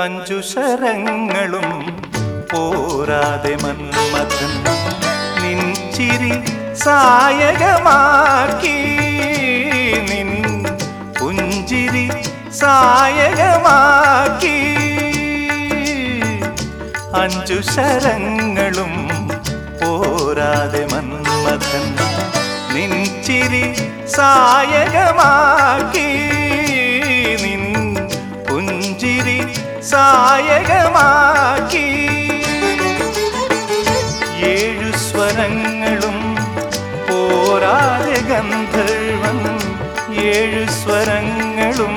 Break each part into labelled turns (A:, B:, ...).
A: അഞ്ചു ശരങ്ങളും പോരാതെ മന്മഥൻ നിൻചിരി സായകമാക്കി. നിൻ പുഞ്ചിരി സായകമാക്കി. അഞ്ചു ശരങ്ങളും പോരാതെ മന്മഥൻ നിൻചിരി സായകമാക്കി. സായകമാക്കി ഏഴു സ്വരങ്ങളും പോരാതെ ഗന്ധർവൻ ഏഴു സ്വരങ്ങളും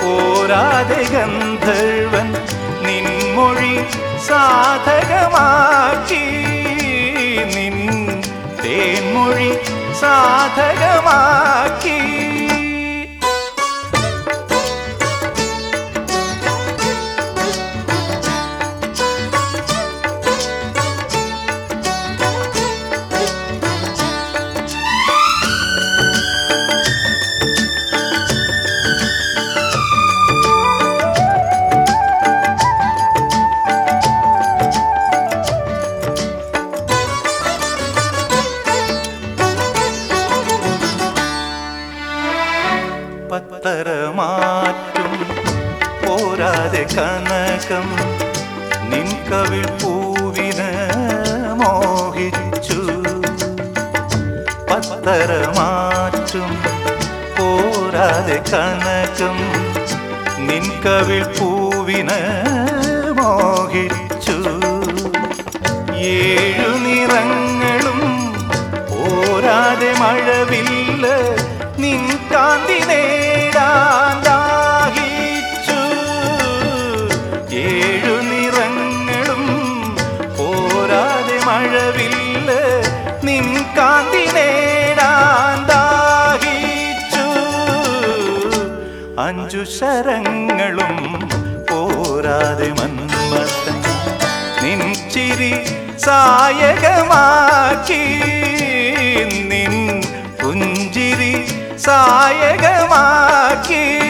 A: പോരാതെ ഗന്ധർവൻ നിൻമൊഴി സാധകമാക്കി. നിൻ തേൻമൊഴി സാധകമാക്കി പത്തരമാറ്റും പോരാതെ കനകം നിൻ കവിൾ പൂവിന് മോഹിച്ചു. പത്തരമാറ്റും പോരാതെ കനകം നിൻ കവിൾ പൂവിന് മോഹിച്ചു. നിറങ്ങളും പോരാതെ മഴവില്ല നിൻ കാന്തി നേടാൻ ഏഴു നിറങ്ങളും പോരാതെ മഴവില്ല നിൻ കാന്തി നേടാൻ അഞ്ചു ശരങ്ങളും പോരാതെ മന്മത്തൻ നിൻ ചിരി സായകമാക്കി. പുഞ്ചിരി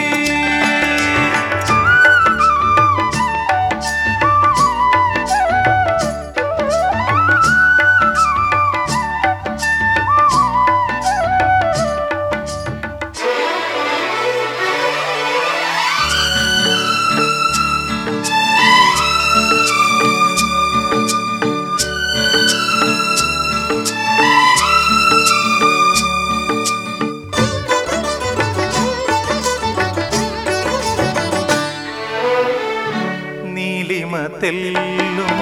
A: സായകമാക്കി നീലിമ തെല്ലും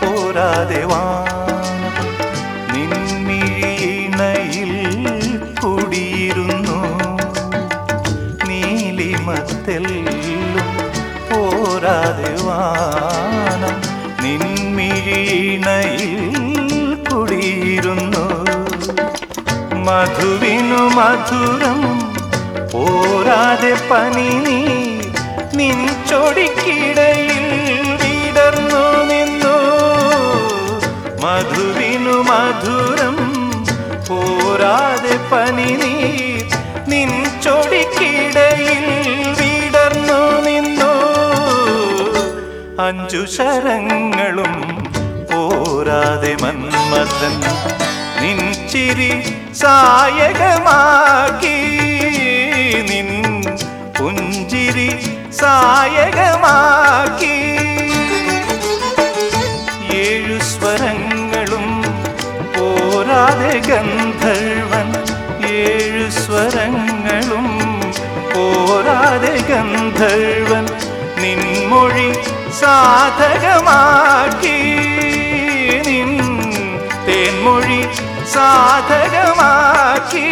A: പോരാതെ വാനം നിൻമിഴിയിണയിൽ കുടിയിരുന്നു. നീലിമത്തെല്ലും പോരാതെ വാനം. നിൻമിഴിയിണയിൽ കുടിയിരുന്നു. മധുവിനു മധുരം പോരാതെ പനി നീ നിൻ ചൊടിക്കിടയിൽ വിടർന്നു നിന്നു. മധുവിനു മധുരം പോരാതെ പനി നീ നിൻ വിടർന്നു നിന്നു. അഞ്ചു ശരങ്ങളും പോരാതെ മന്മഥൻ നിൻ ചിരി സായകമാക്കി. നിൻ പുഞ്ചിരി സായകമാക്കി. ഏഴു സ്വരങ്ങളും പോരാതെ ഗന്ധർവൻ ഏഴു സ്വരങ്ങളും പോരാതെ ഗന്ധർവൻ നിൻമൊഴി സാധകമാക്കി. നിൻ തേൻമൊഴി സാധകമാക്കി.